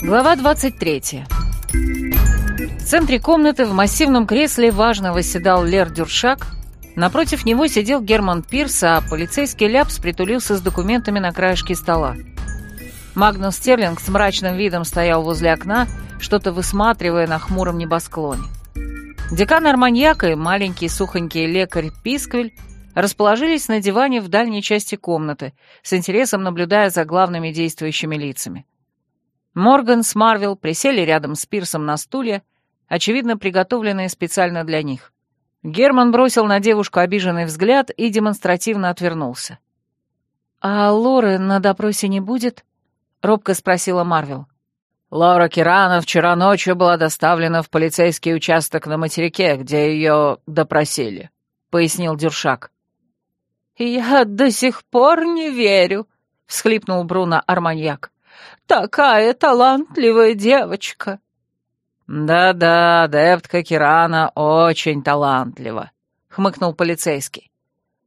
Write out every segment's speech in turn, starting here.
Глава 23. В центре комнаты в массивном кресле важно восседал Лер Дюршак. Напротив него сидел Герман Пирс, а полицейский ляпс притулился с документами на краешке стола. Магнус Стерлинг с мрачным видом стоял возле окна, что-то высматривая на хмуром небосклоне. Декан Арманьяк и маленький сухонький лекарь Писквель расположились на диване в дальней части комнаты, с интересом наблюдая за главными действующими лицами. Морган с Марвел присели рядом с Пирсом на стулья, очевидно, приготовленные специально для них. Герман бросил на девушку обиженный взгляд и демонстративно отвернулся. «А Лоры на допросе не будет?» — робко спросила Марвел. Лора Кирана вчера ночью была доставлена в полицейский участок на материке, где ее допросили», — пояснил Дюршак. «Я до сих пор не верю», — всхлипнул Бруно Арманьяк. «Такая талантливая девочка». «Да-да, адептка Кирана очень талантлива», — хмыкнул полицейский.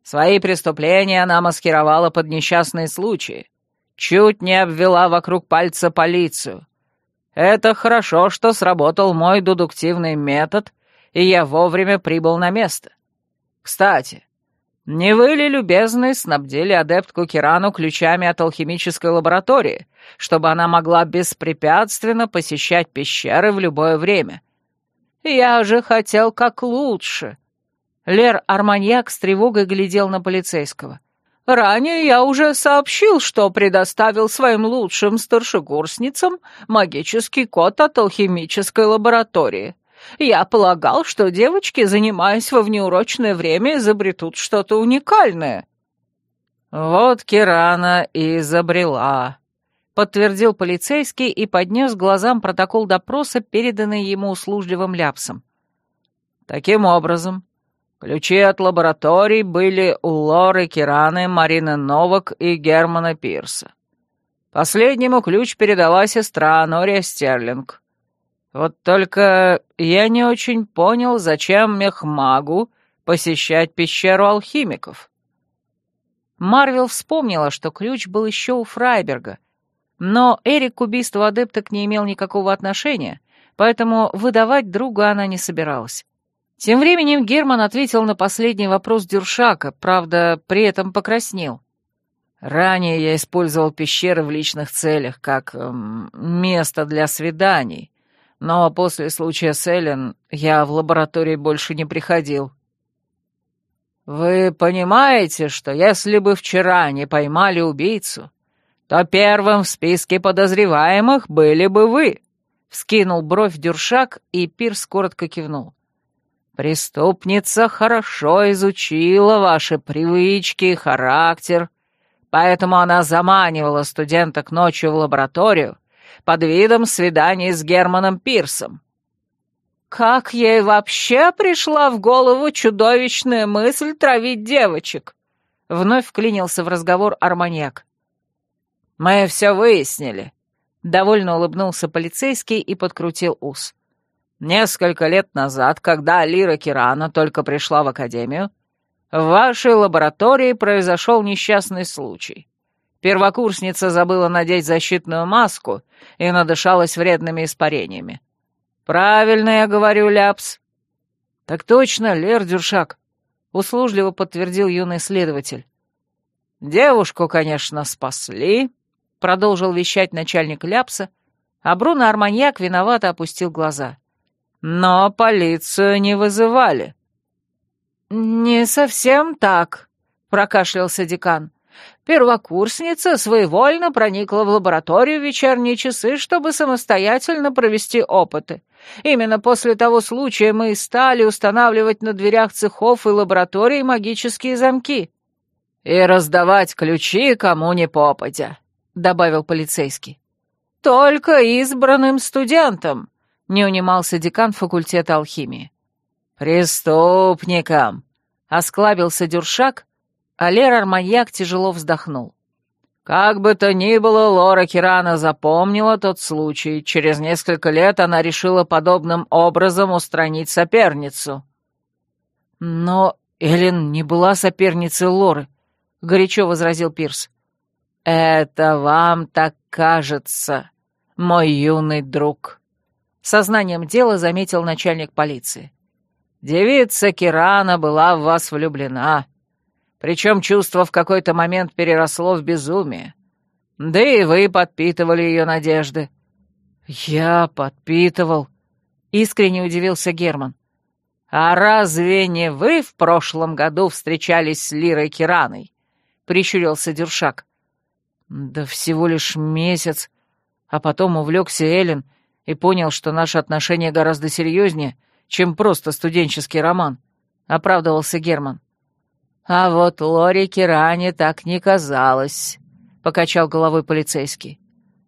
«Свои преступления она маскировала под несчастные случаи. Чуть не обвела вокруг пальца полицию. Это хорошо, что сработал мой дедуктивный метод, и я вовремя прибыл на место. Кстати, не вы ли, любезный, снабдили адептку Кирану ключами от алхимической лаборатории, чтобы она могла беспрепятственно посещать пещеры в любое время? Я же хотел как лучше. Лер Арманьяк с тревогой глядел на полицейского. Ранее я уже сообщил, что предоставил своим лучшим старшекурсницам магический код от алхимической лаборатории. Я полагал, что девочки, занимаясь во внеурочное время, изобретут что-то уникальное». «Вот Кирана и изобрела», — подтвердил полицейский и поднес глазам протокол допроса, переданный ему услужливым ляпсом. «Таким образом, ключи от лабораторий были у Лоры Кираны, Марины Новак и Германа Пирса. Последнему ключ передала сестра Нория Стерлинг. Вот только я не очень понял, зачем мехмагу посещать пещеру алхимиков. Марвел вспомнила, что ключ был еще у Фрайберга, но Эрик к убийству адепток не имел никакого отношения, поэтому выдавать друга она не собиралась. Тем временем Герман ответил на последний вопрос Дюршака, правда, при этом покраснел. «Ранее я использовал пещеры в личных целях, как эм, место для свиданий, но после случая с Эллен я в лаборатории больше не приходил. Вы понимаете, что если бы вчера не поймали убийцу, то первым в списке подозреваемых были бы вы, вскинул бровь Дюршак, и Пирс коротко кивнул. Преступница хорошо изучила ваши привычки и характер, поэтому она заманивала студенток ночью в лабораторию, под видом свидания с Германом Пирсом. Как ей вообще пришла в голову чудовищная мысль травить девочек? Вновь вклинился в разговор Арманьяк. Мы все выяснили. Довольно улыбнулся полицейский и подкрутил ус. Несколько лет назад, когда Лира Кирана только пришла в академию, в вашей лаборатории произошел несчастный случай. Первокурсница забыла надеть защитную маску и надышалась вредными испарениями. «Правильно я говорю, Ляпс». «Так точно, Лер Дюршак», — услужливо подтвердил юный следователь. «Девушку, конечно, спасли», — продолжил вещать начальник Ляпса, а Бруно Арманьяк виновато опустил глаза. «Но полицию не вызывали». «Не совсем так», — прокашлялся декан. Первокурсница своевольно проникла в лабораторию в вечерние часы, чтобы самостоятельно провести опыты. Именно после того случая мы и стали устанавливать на дверях цехов и лабораторий магические замки. «И раздавать ключи кому ни попадя», — добавил полицейский. «Только избранным студентам», — не унимался декан факультета алхимии. «Преступникам», — осклабился Дюршак, а Лер Арманьяк тяжело вздохнул. Как бы то ни было, Лора Кирана запомнила тот случай. Через несколько лет она решила подобным образом устранить соперницу. Но Эллен не была соперницей Лоры, — горячо возразил Пирс. «Это вам так кажется», — мой юный друг», — сознанием дела заметил начальник полиции. «Девица Кирана была в вас влюблена, причем чувство в какой-то момент переросло в безумие. Да и вы подпитывали ее надежды». «Я подпитывал», — искренне удивился Герман. «А разве не вы в прошлом году встречались с Лирой Кираной?» — прищурился Дюршак. «Да всего лишь месяц, а потом увлекся Эллен и понял, что наши отношения гораздо серьезнее, чем просто студенческий роман», — оправдывался Герман. «А вот Лори Киране так не казалось», — покачал головой полицейский.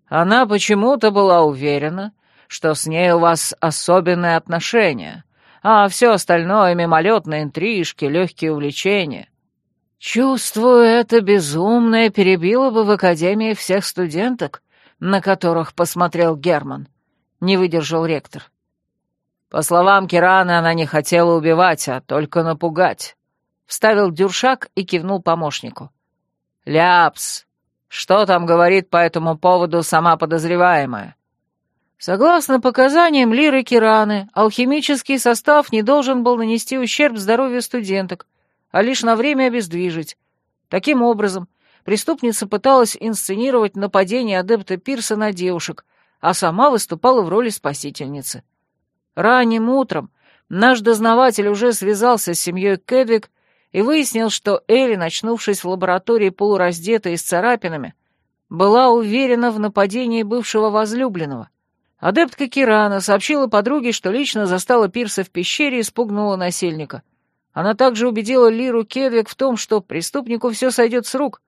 «Она почему-то была уверена, что с ней у вас особенные отношения, а все остальное — мимолетные интрижки, легкие увлечения. Чувствую, это безумное перебило бы в Академии всех студенток, на которых посмотрел Герман», — не выдержал ректор. По словам Кираны, она не хотела убивать, а только напугать. Вставил Дюршак и кивнул помощнику. «Ляпс, что там говорит по этому поводу сама подозреваемая?» Согласно показаниям Лиры Кираны, алхимический состав не должен был нанести ущерб здоровью студенток, а лишь на время обездвижить. Таким образом, преступница пыталась инсценировать нападение адепта Пирса на девушек, а сама выступала в роли спасительницы. Ранним утром наш дознаватель уже связался с семьей Кэдвик и выяснил, что Элли, начнувшись в лаборатории полураздетой и с царапинами, была уверена в нападении бывшего возлюбленного. Адептка Кирана сообщила подруге, что лично застала Пирса в пещере и спугнула насильника. Она также убедила Лиру Кедвик в том, что преступнику все сойдет с рук,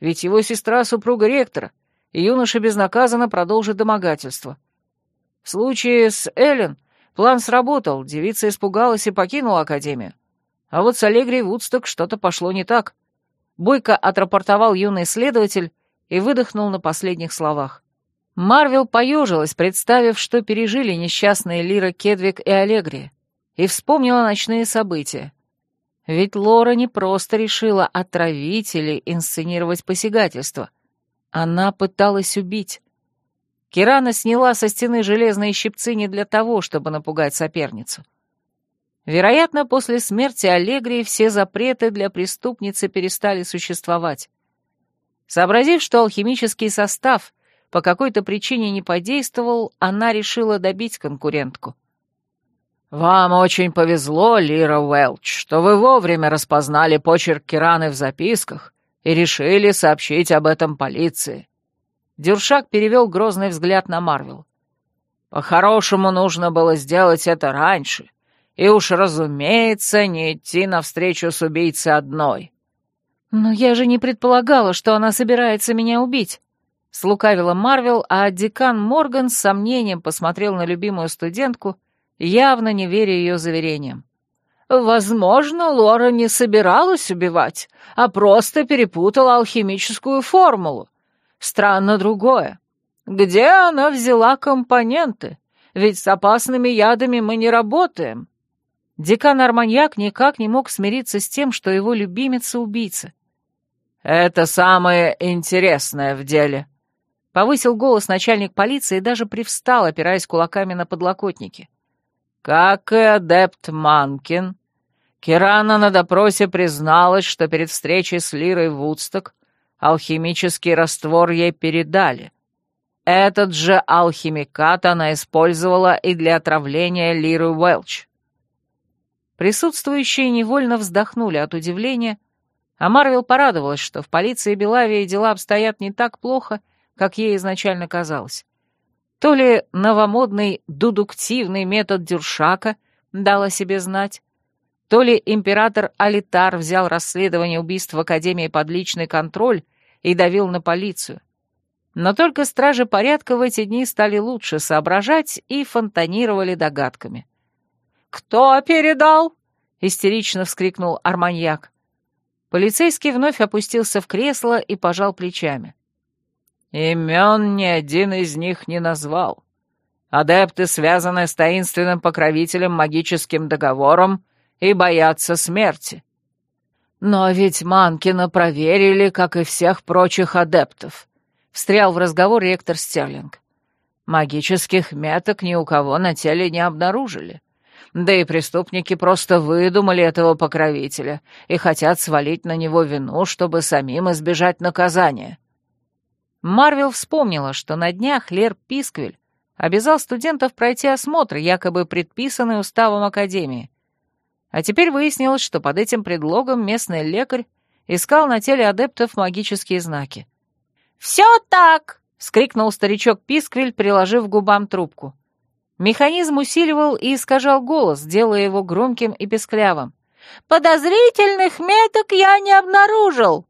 ведь его сестра — супруга ректора, и юноша безнаказанно продолжит домогательство. В случае с Эллен план сработал, девица испугалась и покинула Академию. А вот с Аллегрией Вудсток что-то пошло не так. Бойко отрапортовал юный следователь и выдохнул на последних словах. Марвел поежилась, представив, что пережили несчастные Лира Кедвик и Аллегри, и вспомнила ночные события. Ведь Лора не просто решила отравить или инсценировать посягательство. Она пыталась убить. Кирана сняла со стены железные щипцы не для того, чтобы напугать соперницу. Вероятно, после смерти Аллегрии все запреты для преступницы перестали существовать. Сообразив, что алхимический состав по какой-то причине не подействовал, она решила добить конкурентку. «Вам очень повезло, Лира Уэлч, что вы вовремя распознали почерк Кираны в записках и решили сообщить об этом полиции». Дюршак перевел грозный взгляд на Марвел. «По-хорошему нужно было сделать это раньше, и уж, разумеется, не идти навстречу с убийцей одной». «Но я же не предполагала, что она собирается меня убить», Слукавила Марвел, а декан Морган с сомнением посмотрел на любимую студентку, явно не веря ее заверениям. «Возможно, Лора не собиралась убивать, а просто перепутала алхимическую формулу. Странно другое. Где она взяла компоненты? Ведь с опасными ядами мы не работаем». Декан Арманьяк никак не мог смириться с тем, что его любимица — убийца. «Это самое интересное в деле», Повысил голос начальник полиции и даже привстал, опираясь кулаками на подлокотники. «Как и адепт Манкин, Кирана на допросе призналась, что перед встречей с Лирой Вудсток алхимический раствор ей передали. Этот же алхимикат она использовала и для отравления Лиры Уэлч». Присутствующие невольно вздохнули от удивления, а Марвел порадовалась, что в полиции Белавии дела обстоят не так плохо, как ей изначально казалось. То ли новомодный дудуктивный метод Дюршака дал о себе знать, то ли император Алитар взял расследование убийств в Академии под личный контроль и давил на полицию. Но только стражи порядка в эти дни стали лучше соображать и фонтанировали догадками. «Кто передал?» — истерично вскрикнул Арманьяк. Полицейский вновь опустился в кресло и пожал плечами. Имен ни один из них не назвал. Адепты связаны с таинственным покровителем магическим договором и боятся смерти. Но ведь Манкина проверили, как и всех прочих адептов. Встрял в разговор ректор Стерлинг. Магических меток ни у кого на теле не обнаружили. Да и преступники просто выдумали этого покровителя и хотят свалить на него вину, чтобы самим избежать наказания. Марвел вспомнила, что на днях Лер Писквель обязал студентов пройти осмотр, якобы предписанный уставом Академии. А теперь выяснилось, что под этим предлогом местный лекарь искал на теле адептов магические знаки. «Все так!» — скрикнул старичок Писквель, приложив к губам трубку. Механизм усиливал и искажал голос, делая его громким и песклявым. «Подозрительных меток я не обнаружил!»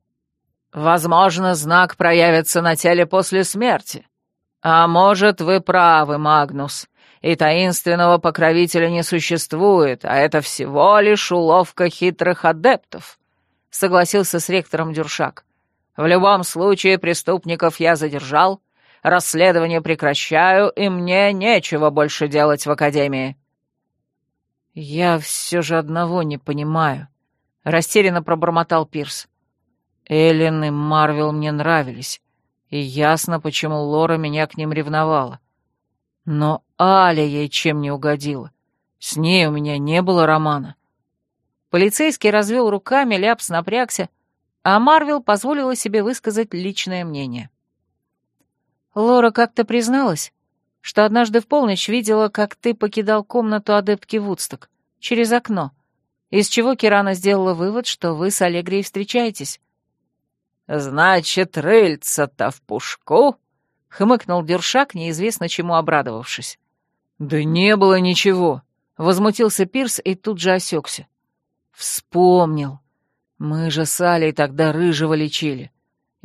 «Возможно, знак проявится на теле после смерти. А может, вы правы, Магнус, и таинственного покровителя не существует, а это всего лишь уловка хитрых адептов», — согласился с ректором Дюршак. «В любом случае преступников я задержал, Расследование прекращаю, и мне нечего больше делать в Академии». «Я все же одного не понимаю», — растерянно пробормотал Пирс. «Эллен и Марвел мне нравились, и ясно, почему Лора меня к ним ревновала. Но Аля ей чем не угодила. С ней у меня не было романа». Полицейский развел руками, Ляпс напрягся, а Марвел позволила себе высказать личное мнение. Лора как-то призналась, что однажды в полночь видела, как ты покидал комнату адептки Вудсток через окно, из чего Кирана сделала вывод, что вы с Аллегрией встречаетесь. «Значит, рыльца-то в пушку?» — хмыкнул Дюршак, неизвестно чему обрадовавшись. «Да не было ничего», — возмутился Пирс и тут же осекся. «Вспомнил. Мы же с Алей тогда рыжего лечили.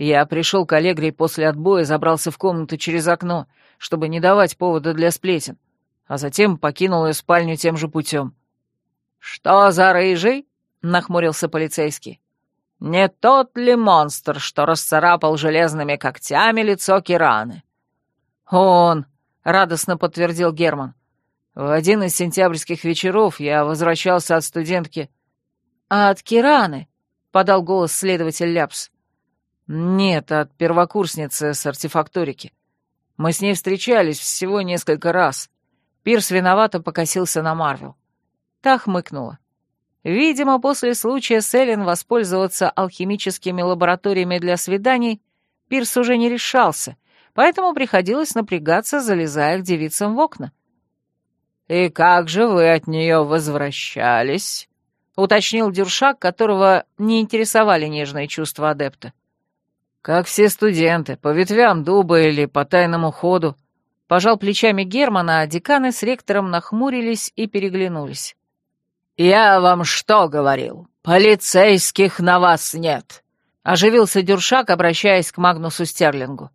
Я пришел к Аллегрии после отбоя, забрался в комнату через окно, чтобы не давать повода для сплетен, а затем покинул ее спальню тем же путем. «Что за рыжий?» — нахмурился полицейский. «Не тот ли монстр, что расцарапал железными когтями лицо Кираны?» «Он!» — радостно подтвердил Герман. «В один из сентябрьских вечеров я возвращался от студентки...» «А от Кираны?» — подал голос следователь Ляпс. «Нет, от первокурсницы с артефакторики. Мы с ней встречались всего несколько раз». Пирс виновато покосился на Марвел. Та хмыкнула. Видимо, после случая с Эллен воспользоваться алхимическими лабораториями для свиданий Пирс уже не решался, поэтому приходилось напрягаться, залезая к девицам в окна. «И как же вы от нее возвращались?» — уточнил Дюршак, которого не интересовали нежные чувства адепта. «Как все студенты, по ветвям дуба или по тайному ходу». Пожал плечами Германа, а деканы с ректором нахмурились и переглянулись. «Я вам что говорил? Полицейских на вас нет!» — оживился Дюршак, обращаясь к Магнусу Стерлингу.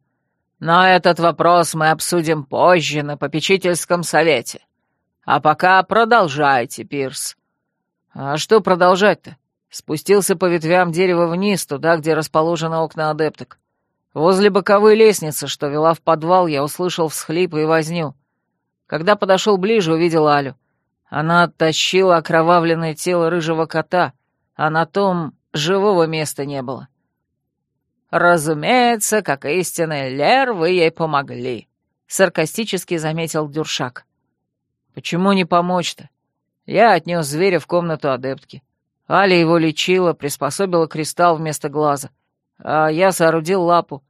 «Но этот вопрос мы обсудим позже на попечительском совете. А пока продолжайте, Пирс». «А что продолжать-то? Спустился по ветвям дерева вниз, туда, где расположены окна адепток. Возле боковой лестницы, что вела в подвал, я услышал всхлипы и возню. Когда подошел ближе, увидел Алю. Она оттащила окровавленное тело рыжего кота, а на том живого места не было. «Разумеется, как истинный Лер, вы ей помогли», — саркастически заметил Дюршак. «Почему не помочь-то? Я отнес зверя в комнату адептки. Аля его лечила, приспособила кристалл вместо глаза, а я соорудил лапу.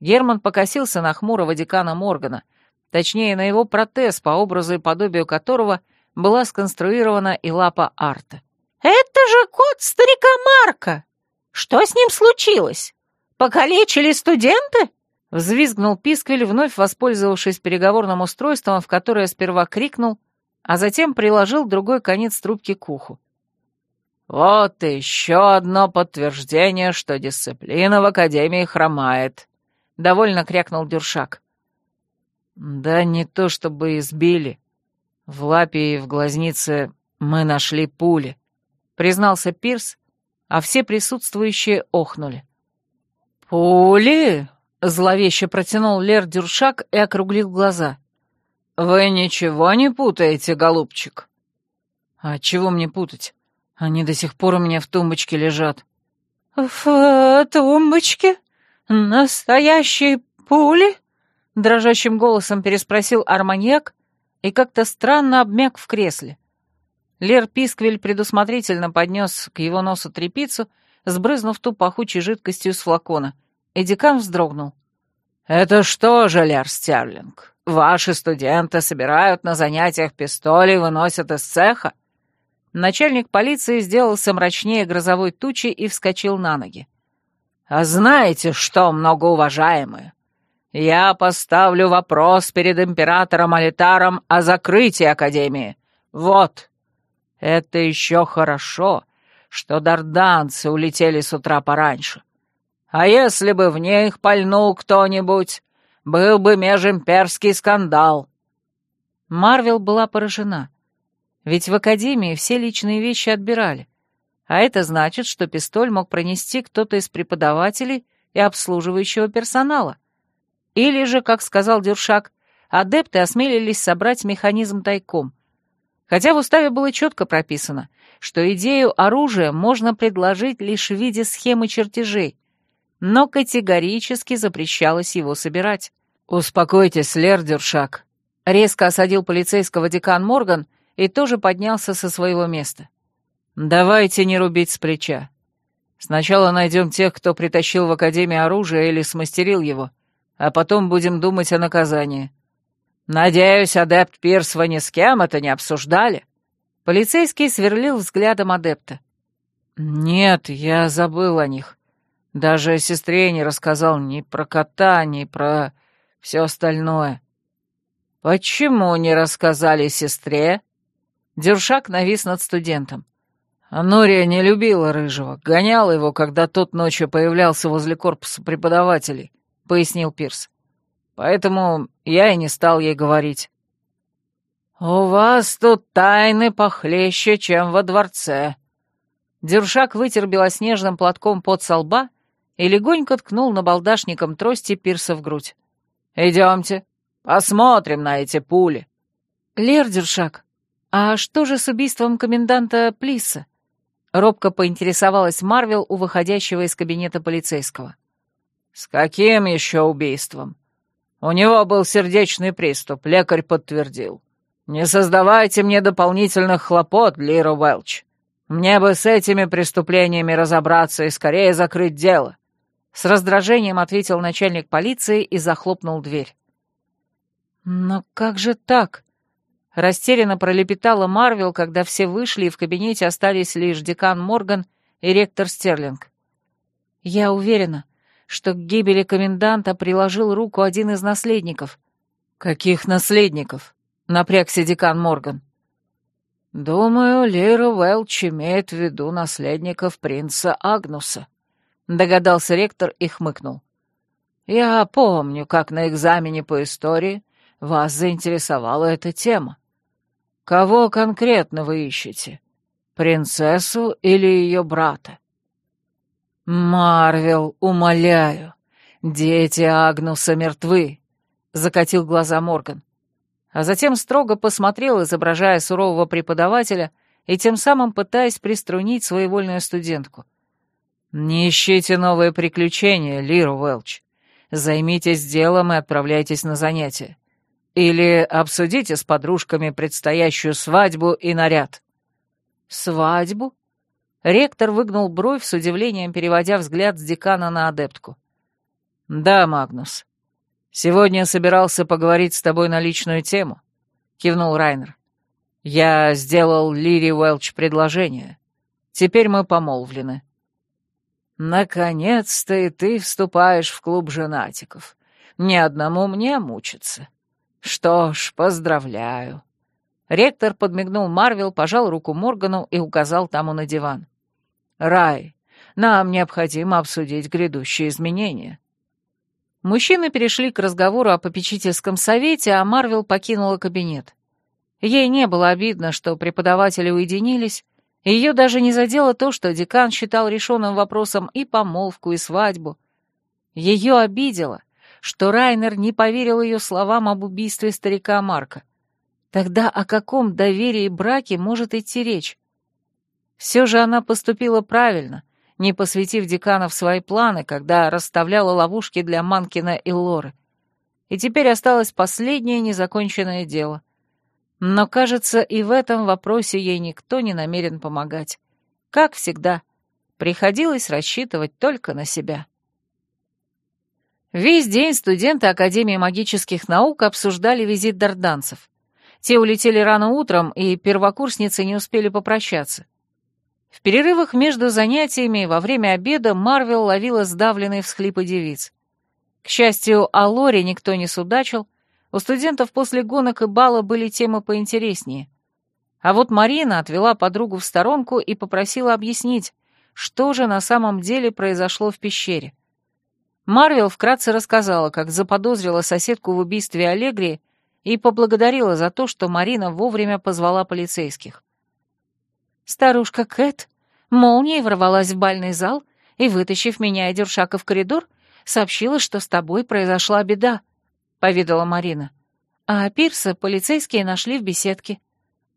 Герман покосился на хмурого декана Моргана, точнее, на его протез, по образу и подобию которого была сконструирована и лапа Арта. «Это же кот старика Марка! Что с ним случилось? Покалечили студенты?» Взвизгнул Писквель, вновь воспользовавшись переговорным устройством, в которое сперва крикнул, а затем приложил другой конец трубки к уху. «Вот еще одно подтверждение, что дисциплина в Академии хромает», — довольно крякнул Дюршак. «Да не то чтобы избили. В лапе и в глазнице мы нашли пули», — признался Пирс, а все присутствующие охнули. «Пули?» — зловеще протянул Лер Дюршак и округлил глаза. «Вы ничего не путаете, голубчик?» «А чего мне путать? Они до сих пор у меня в тумбочке лежат». «В тумбочке? Настоящие пули?» Дрожащим голосом переспросил арманьяк и как-то странно обмяк в кресле. Лер Писквель предусмотрительно поднес к его носу трепицу, сбрызнув ту пахучей жидкостью из флакона, и декан вздрогнул. «Это что же, Лер Стерлинг, ваши студенты собирают на занятиях пистоли и выносят из цеха?» Начальник полиции сделался мрачнее грозовой тучи и вскочил на ноги. «А знаете что, многоуважаемые? Я поставлю вопрос перед императором Алитаром о закрытии Академии. Вот. Это еще хорошо, что дарданцы улетели с утра пораньше. А если бы в них пальнул кто-нибудь, был бы межимперский скандал». Марвел была поражена. Ведь в Академии все личные вещи отбирали. А это значит, что пистоль мог пронести кто-то из преподавателей и обслуживающего персонала. Или же, как сказал Дюршак, адепты осмелились собрать механизм тайком. Хотя в уставе было четко прописано, что идею оружия можно предложить лишь в виде схемы чертежей, но категорически запрещалось его собирать. «Успокойтесь, Лер Дюршак», — резко осадил полицейского декан Морган и тоже поднялся со своего места. «Давайте не рубить с плеча. Сначала найдем тех, кто притащил в Академию оружие или смастерил его, а потом будем думать о наказании. Надеюсь, адепт Пирс ни с кем это не обсуждали?» Полицейский сверлил взглядом адепта. «Нет, я забыл о них. Даже сестре не рассказал ни про кота, ни про все остальное». «Почему не рассказали сестре?» Дюршак навис над студентом. Анория не любила Рыжего, гоняла его, когда тот ночью появлялся возле корпуса преподавателей. — пояснил Пирс. «Поэтому я и не стал ей говорить». «У вас тут тайны похлеще, чем во дворце». Дюршак вытер белоснежным платком под со лба и легонько ткнул набалдашником трости Пирса в грудь. «Идемте, посмотрим на эти пули». «Лер, Дюршак, а что же с убийством коменданта Плиса?» Робко поинтересовалась Марвел у выходящего из кабинета полицейского. «С каким еще убийством?» «У него был сердечный приступ, лекарь подтвердил. Не создавайте мне дополнительных хлопот, Лира Уэлч. Мне бы с этими преступлениями разобраться и скорее закрыть дело». С раздражением ответил начальник полиции и захлопнул дверь. «Но как же так?» Растерянно пролепетала Марвел, когда все вышли, и в кабинете остались лишь декан Морган и ректор Стерлинг. «Я уверена, что к гибели коменданта приложил руку один из наследников. «Каких наследников?» — напрягся декан Морган. «Думаю, Лира Уэлч имеет в виду наследников принца Агнуса», — догадался ректор и хмыкнул. «Я помню, как на экзамене по истории вас заинтересовала эта тема. Кого конкретно вы ищете? Принцессу или ее брата?» «Марвел, умоляю, дети Агнуса мертвы», — закатил глаза Морган. А затем строго посмотрел, изображая сурового преподавателя и тем самым пытаясь приструнить своевольную студентку. «Не ищите новые приключения, Лира Уэлч. Займитесь делом и отправляйтесь на занятия. Или обсудите с подружками предстоящую свадьбу и наряд». «Свадьбу?» Ректор выгнул бровь с удивлением, переводя взгляд с декана на адептку. «Да, Магнус. Сегодня собирался поговорить с тобой на личную тему», — кивнул Райнер. «Я сделал Лири Уэлч предложение. Теперь мы помолвлены». «Наконец-то и ты вступаешь в клуб женатиков. Ни одному мне мучиться. Что ж, поздравляю». Ректор подмигнул Марвел, пожал руку Моргану и указал тому на диван. Рай, нам необходимо обсудить грядущие изменения». Мужчины перешли к разговору о попечительском совете, а Марвел покинула кабинет. Ей не было обидно, что преподаватели уединились, ее даже не задело то, что декан считал решенным вопросом и помолвку, и свадьбу. Ее обидело, что Райнер не поверил ее словам об убийстве старика Марка. Тогда о каком доверии браке может идти речь? Все же она поступила правильно, не посвятив декана в свои планы, когда расставляла ловушки для Манкина и Лоры. и теперь осталось последнее незаконченное дело. Но, кажется, и в этом вопросе ей никто не намерен помогать. Как всегда, приходилось рассчитывать только на себя. Весь день студенты Академии магических наук обсуждали визит дарданцев. Те улетели рано утром, и первокурсницы не успели попрощаться. В перерывах между занятиями и во время обеда Марвел ловила сдавленные всхлипы девиц. К счастью, о Лоре никто не судачил, у студентов после гонок и бала были темы поинтереснее. А вот Марина отвела подругу в сторонку и попросила объяснить, что же на самом деле произошло в пещере. Марвел вкратце рассказала, как заподозрила соседку в убийстве Аллегрии и поблагодарила за то, что Марина вовремя позвала полицейских. Старушка Кэт молнией ворвалась в бальный зал и, вытащив меня и Дюршака в коридор, сообщила, что с тобой произошла беда, — поведала Марина. А Пирса полицейские нашли в беседке.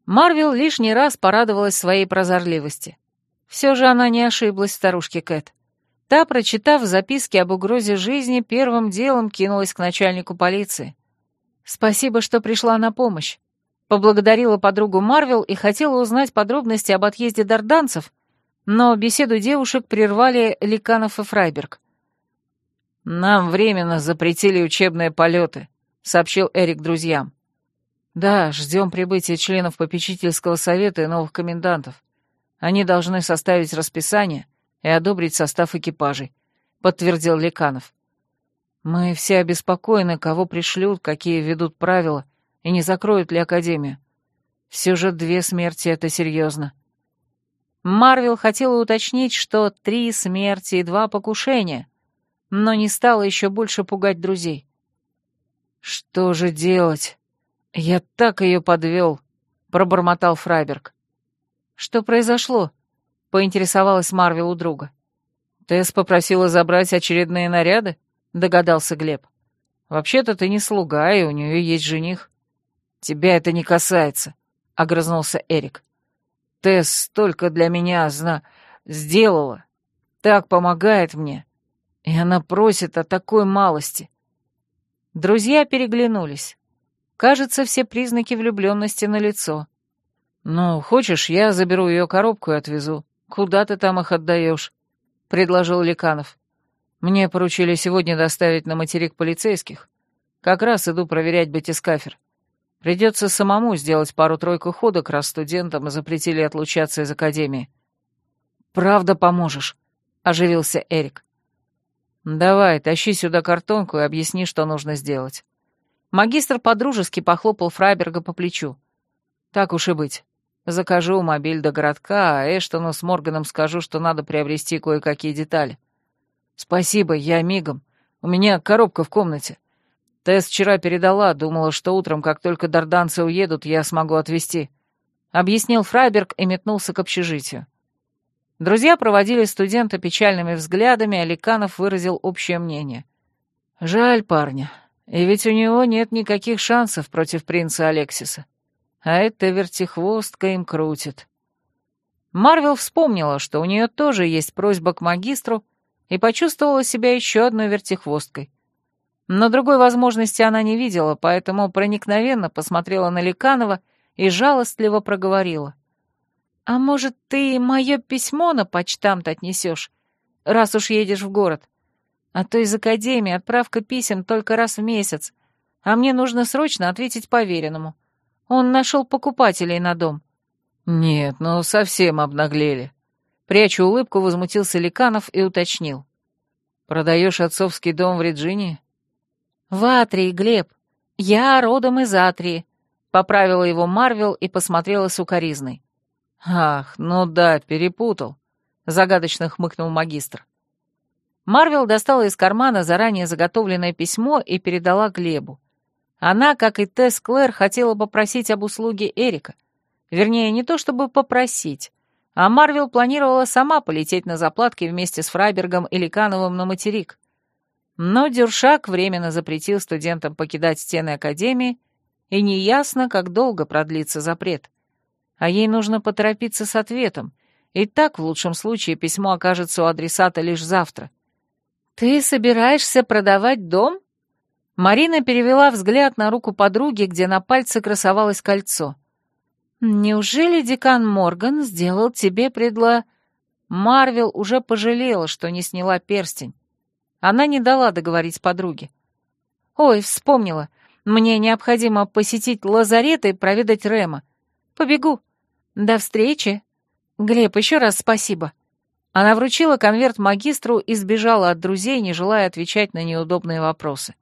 Марвел лишний раз порадовалась своей прозорливости. Все же она не ошиблась старушке Кэт. Та, прочитав записки об угрозе жизни, первым делом кинулась к начальнику полиции. «Спасибо, что пришла на помощь. Поблагодарила подругу Марвел и хотела узнать подробности об отъезде дарданцев, но беседу девушек прервали Ликанов и Фрайберг. «Нам временно запретили учебные полеты», — сообщил Эрик друзьям. «Да, ждем прибытия членов попечительского совета и новых комендантов. Они должны составить расписание и одобрить состав экипажей», — подтвердил Ликанов. «Мы все обеспокоены, кого пришлют, какие ведут правила, и не закроют ли Академию. Все же две смерти — это серьезно. Марвел хотела уточнить, что три смерти и два покушения, но не стала еще больше пугать друзей. «Что же делать? Я так ее подвел», — пробормотал Фрайберг. «Что произошло?» — поинтересовалась Марвел у друга. «Тесс попросила забрать очередные наряды?» — догадался Глеб. «Вообще-то ты не слуга, и у нее есть жених». «Тебя это не касается», — огрызнулся Эрик. «Тесс столько для меня зна... сделала. Так помогает мне. И она просит о такой малости». Друзья переглянулись. Кажется, все признаки влюбленности на лицо. «Ну, хочешь, я заберу ее коробку и отвезу. Куда ты там их отдаешь?» — предложил Ликанов. «Мне поручили сегодня доставить на материк полицейских. Как раз иду проверять батискафер. Придется самому сделать пару-тройку ходок, раз студентам запретили отлучаться из академии. «Правда поможешь», — оживился Эрик. «Давай, тащи сюда картонку и объясни, что нужно сделать». Магистр подружески похлопал Фрайберга по плечу. «Так уж и быть. Закажу мобиль до городка, а Эштону с Морганом скажу, что надо приобрести кое-какие детали». «Спасибо, я мигом. У меня коробка в комнате. Тесс вчера передала, думала, что утром, как только дарданцы уедут, я смогу отвезти. Объяснил Фрайберг и метнулся к общежитию. Друзья проводили студента печальными взглядами, а Ликанов выразил общее мнение. «Жаль парня. И ведь у него нет никаких шансов против принца Алексиса. А эта вертихвостка им крутит». Марвел вспомнила, что у нее тоже есть просьба к магистру, и почувствовала себя еще одной вертихвосткой. Но другой возможности она не видела, поэтому проникновенно посмотрела на Ликанова и жалостливо проговорила. «А может, ты мое письмо на почтамт отнесешь, раз уж едешь в город? А то из академии отправка писем только раз в месяц, а мне нужно срочно ответить поверенному. Он нашел покупателей на дом». «Нет, ну совсем обнаглели». Прячу улыбку, возмутился Ликанов и уточнил. «Продаешь отцовский дом в Реджинии?» «В Атрии, Глеб. Я родом из Атрии», — поправила его Марвел и посмотрела сукоризной. «Ах, ну да, перепутал», — загадочно хмыкнул магистр. Марвел достала из кармана заранее заготовленное письмо и передала Глебу. Она, как и Тесс Клэр, хотела попросить об услуге Эрика. Вернее, не то чтобы попросить, а Марвел планировала сама полететь на заплатки вместе с Фрайбергом и Ликановым на материк. Но Дюршак временно запретил студентам покидать стены Академии, и неясно, как долго продлится запрет. А ей нужно поторопиться с ответом, и так, в лучшем случае, письмо окажется у адресата лишь завтра. «Ты собираешься продавать дом?» Марина перевела взгляд на руку подруги, где на пальце красовалось кольцо. «Неужели декан Морган сделал тебе предло...» Марвел уже пожалела, что не сняла перстень. Она не дала договорить подруге. «Ой, вспомнила. Мне необходимо посетить лазарет и проведать Рема. Побегу. До встречи. Глеб, еще раз спасибо». Она вручила конверт магистру и сбежала от друзей, не желая отвечать на неудобные вопросы.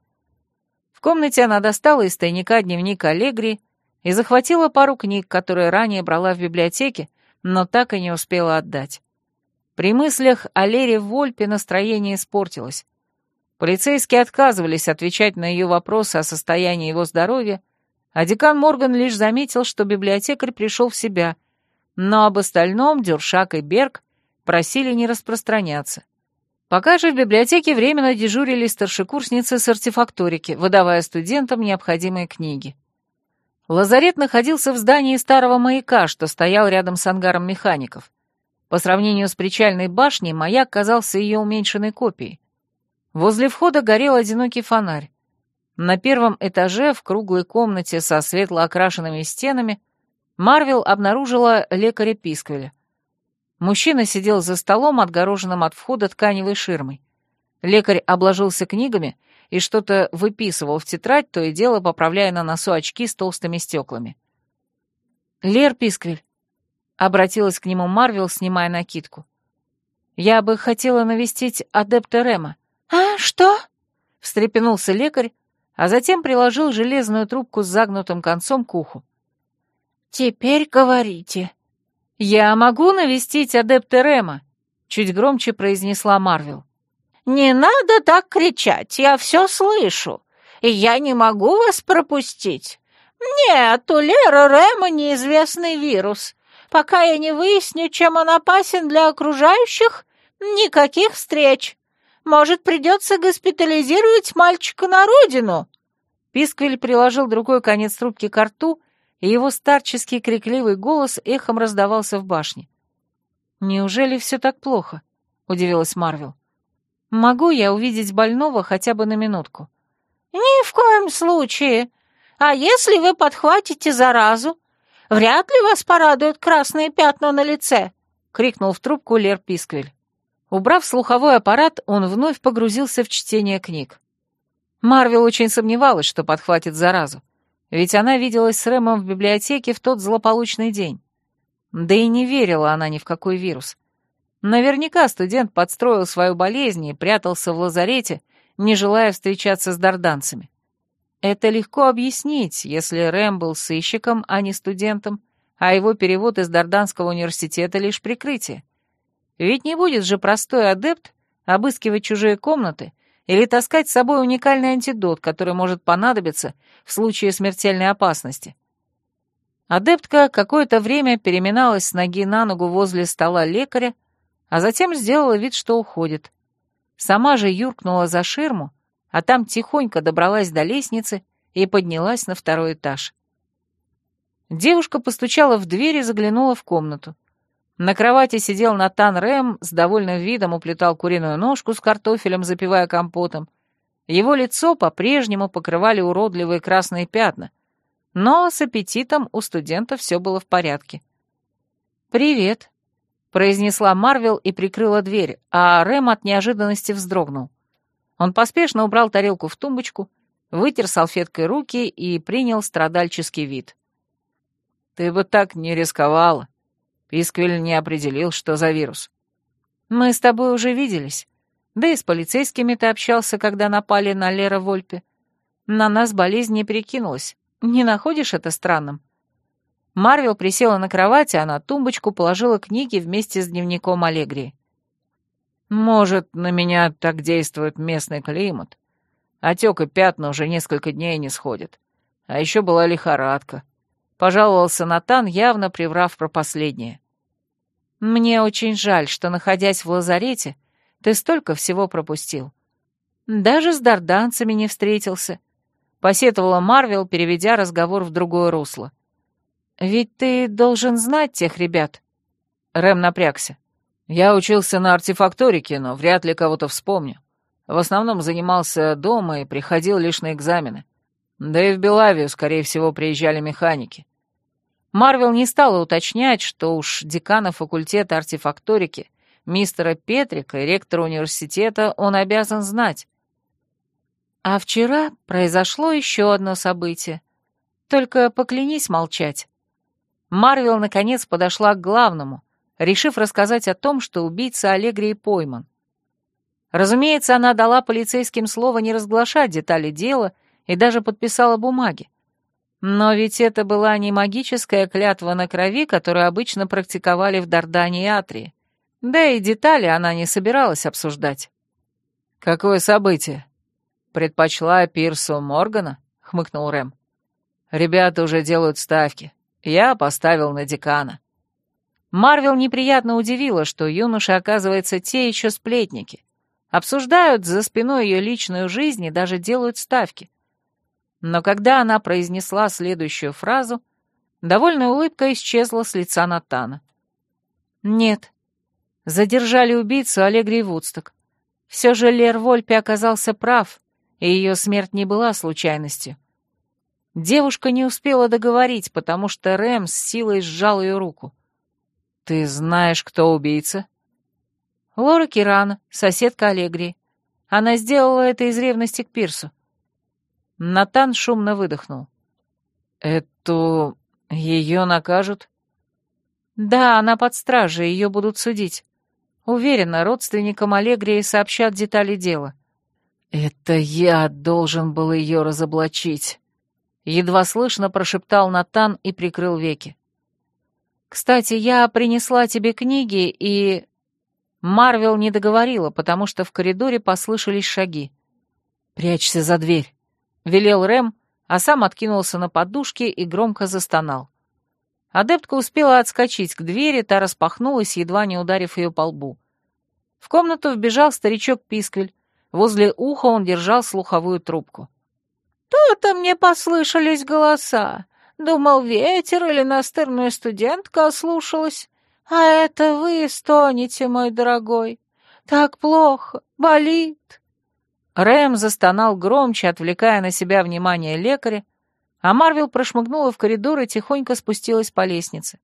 В комнате она достала из тайника дневник Аллегри и захватила пару книг, которые ранее брала в библиотеке, но так и не успела отдать. При мыслях о Лере Вольпе настроение испортилось. Полицейские отказывались отвечать на ее вопросы о состоянии его здоровья, а декан Морган лишь заметил, что библиотекарь пришел в себя, но об остальном Дюршак и Берг просили не распространяться. Пока же в библиотеке временно дежурили старшекурсницы с артефакторики, выдавая студентам необходимые книги. Лазарет находился в здании старого маяка, что стоял рядом с ангаром механиков. По сравнению с причальной башней, маяк казался ее уменьшенной копией. Возле входа горел одинокий фонарь. На первом этаже, в круглой комнате со светло окрашенными стенами, Марвел обнаружила лекаря Писквеля. Мужчина сидел за столом, отгороженным от входа тканевой ширмой. Лекарь обложился книгами и что-то выписывал в тетрадь, то и дело поправляя на носу очки с толстыми стеклами. «Лер Писквель», — обратилась к нему Марвел, снимая накидку. «Я бы хотела навестить адепта Рема». «А, что?» — встрепенулся лекарь, а затем приложил железную трубку с загнутым концом к уху. «Теперь говорите», «Я могу навестить адепта Рема?» — чуть громче произнесла Марвел. «Не надо так кричать, я все слышу, я не могу вас пропустить. Нет, у Леры Рема неизвестный вирус. Пока я не выясню, чем он опасен для окружающих, никаких встреч. Может, придется госпитализировать мальчика на родину?» Писквель приложил другой конец трубки к рту и его старческий крикливый голос эхом раздавался в башне. «Неужели все так плохо?» — удивилась Марвел. «Могу я увидеть больного хотя бы на минутку?» «Ни в коем случае. А если вы подхватите заразу, вряд ли вас порадуют красные пятна на лице», — крикнул в трубку Лер Писквель. Убрав слуховой аппарат, он вновь погрузился в чтение книг. Марвел очень сомневалась, что подхватит заразу. Ведь она виделась с Рэмом в библиотеке в тот злополучный день. Да и не верила она ни в какой вирус. Наверняка студент подстроил свою болезнь и прятался в лазарете, не желая встречаться с дарданцами. Это легко объяснить, если Рэм был сыщиком, а не студентом, а его перевод из Дарданского университета лишь прикрытие. Ведь не будет же простой адепт обыскивать чужие комнаты или таскать с собой уникальный антидот, который может понадобиться в случае смертельной опасности. Адептка какое-то время переминалась с ноги на ногу возле стола лекаря, а затем сделала вид, что уходит. Сама же юркнула за ширму, а там тихонько добралась до лестницы и поднялась на второй этаж. Девушка постучала в дверь и заглянула в комнату. На кровати сидел Натан Рэм, с довольным видом уплетал куриную ножку с картофелем, запивая компотом. Его лицо по-прежнему покрывали уродливые красные пятна, но с аппетитом у студента все было в порядке. «Привет», — произнесла Марвел и прикрыла дверь, а Рэм от неожиданности вздрогнул. Он поспешно убрал тарелку в тумбочку, вытер салфеткой руки и принял страдальческий вид. «Ты бы так не рисковала», Писквель не определил, что за вирус. Мы с тобой уже виделись. Да и с полицейскими ты общался, когда напали на Лера Вольпе. На нас болезнь не перекинулась. Не находишь это странным?» Марвел присела на кровати, а на тумбочку положила книги вместе с дневником Аллегрии. «Может, на меня так действует местный климат. Отек и пятна уже несколько дней не сходят. А еще была лихорадка. — пожаловался Натан, явно приврав про последнее. «Мне очень жаль, что, находясь в лазарете, ты столько всего пропустил. Даже с дарданцами не встретился», — посетовала Марвел, переведя разговор в другое русло. «Ведь ты должен знать тех ребят». Рэм напрягся. «Я учился на артефакторике, но вряд ли кого-то вспомню. В основном занимался дома и приходил лишь на экзамены. Да и в Белавию, скорее всего, приезжали механики. Марвел не стала уточнять, что уж декана факультета артефакторики, мистера Петрика и ректора университета он обязан знать. А вчера произошло еще одно событие. Только поклянись молчать. Марвел, наконец, подошла к главному, решив рассказать о том, что убийца Аллегрии пойман. Разумеется, она дала полицейским слово не разглашать детали дела и даже подписала бумаги. Но ведь это была не магическая клятва на крови, которую обычно практиковали в Дардане и Атрии. Да и детали она не собиралась обсуждать. «Какое событие? Предпочла Пирсу Моргана?» — хмыкнул Рэм. «Ребята уже делают ставки. Я поставил на декана». Марвел неприятно удивила, что юноши, оказывается, те еще сплетники. Обсуждают за спиной ее личную жизнь и даже делают ставки. Но когда она произнесла следующую фразу, довольная улыбка исчезла с лица Натана. «Нет. Задержали убийцу Аллегрии Вудсток. Все же Лер Вольпи оказался прав, и ее смерть не была случайностью. Девушка не успела договорить, потому что Рэм с силой сжал ее руку. «Ты знаешь, кто убийца?» «Лора Кирана, соседка Аллегрии. Она сделала это из ревности к Пирсу». Натан шумно выдохнул. «Эту... ее накажут?» «Да, она под стражей, ее будут судить. Уверена, родственникам Аллегрии сообщат детали дела». «Это я должен был ее разоблачить», Едва слышно прошептал Натан и прикрыл веки. «Кстати, я принесла тебе книги и...» Марвел не договорила, потому что в коридоре послышались шаги. «Прячься за дверь», — велел Рэм, а сам откинулся на подушке и громко застонал. Адептка успела отскочить к двери, та распахнулась, едва не ударив ее по лбу. В комнату вбежал старичок Писквель. Возле уха он держал слуховую трубку. То-то мне послышались голоса. Думал, ветер или настырная студентка ослушалась. А это вы стонете, мой дорогой. Так плохо, болит. Рэм застонал громче, отвлекая на себя внимание лекаря, а Марвел прошмыгнула в коридор и тихонько спустилась по лестнице.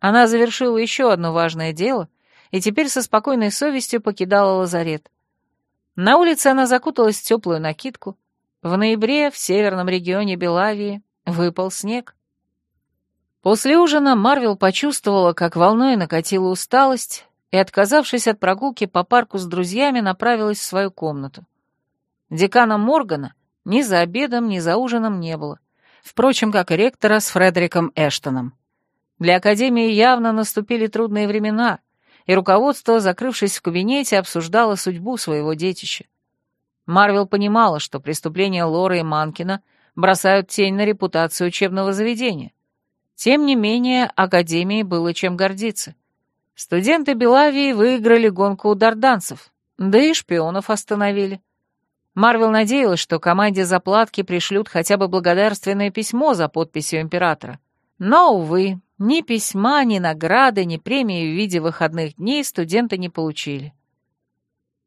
Она завершила еще одно важное дело и теперь со спокойной совестью покидала лазарет. На улице она закуталась в теплую накидку, в ноябре в северном регионе Белавии выпал снег. После ужина Марвел почувствовала, как волной накатила усталость, и, отказавшись от прогулки по парку с друзьями, направилась в свою комнату. Декана Моргана ни за обедом, ни за ужином не было, впрочем, как и ректора с Фредериком Эштоном. Для Академии явно наступили трудные времена, и руководство, закрывшись в кабинете, обсуждало судьбу своего детища. Марвел понимала, что преступления Лоры и Манкина бросают тень на репутацию учебного заведения. Тем не менее, Академии было чем гордиться. Студенты Белавии выиграли гонку у дарданцев, да и шпионов остановили. Марвел надеялась, что команде заплатки пришлют хотя бы благодарственное письмо за подписью императора. Но, увы, ни письма, ни награды, ни премии в виде выходных дней студенты не получили.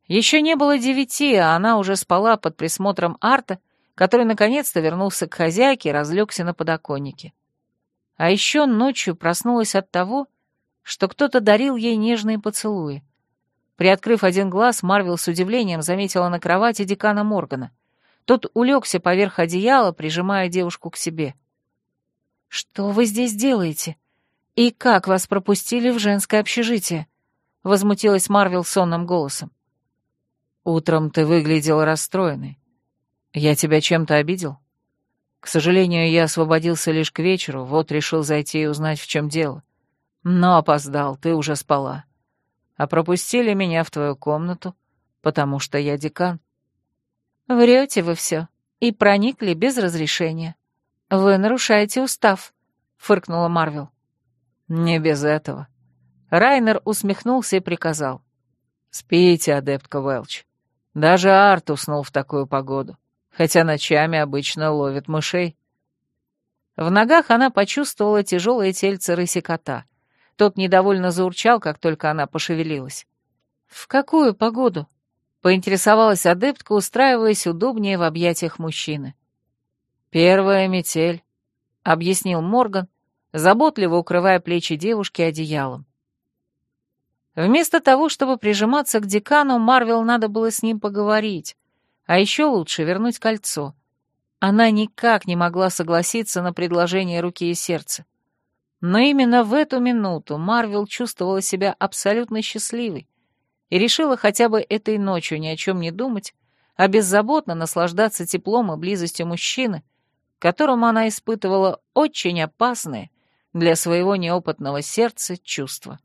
Еще не было девяти, а она уже спала под присмотром Арта, который наконец-то вернулся к хозяйке и разлегся на подоконнике. А еще ночью проснулась от того, что кто-то дарил ей нежные поцелуи. Приоткрыв один глаз, Марвел с удивлением заметила на кровати декана Моргана. Тот улегся поверх одеяла, прижимая девушку к себе. «Что вы здесь делаете? И как вас пропустили в женское общежитие?» — возмутилась Марвел сонным голосом. Утром ты выглядел расстроенной. Я тебя чем-то обидел? К сожалению, я освободился лишь к вечеру, вот решил зайти и узнать, в чем дело. Но опоздал, ты уже спала. А пропустили меня в твою комнату, потому что я декан. Врете вы все и проникли без разрешения. Вы нарушаете устав, фыркнула Марвел. Не без этого. Райнер усмехнулся и приказал. «Спите, адептка Велч. Даже Арт уснул в такую погоду, хотя ночами обычно ловит мышей. В ногах она почувствовала тяжелое тельце рыси кота. Тот недовольно заурчал, как только она пошевелилась. «В какую погоду?» — Поинтересовалась адептка, устраиваясь удобнее в объятиях мужчины. «Первая метель», — объяснил Морган, заботливо укрывая плечи девушки одеялом. Вместо того, чтобы прижиматься к декану, Марвел надо было с ним поговорить, а еще лучше вернуть кольцо. Она никак не могла согласиться на предложение руки и сердца. Но именно в эту минуту Марвел чувствовала себя абсолютно счастливой и решила хотя бы этой ночью ни о чем не думать, а беззаботно наслаждаться теплом и близостью мужчины, которому она испытывала очень опасные для своего неопытного сердца чувства.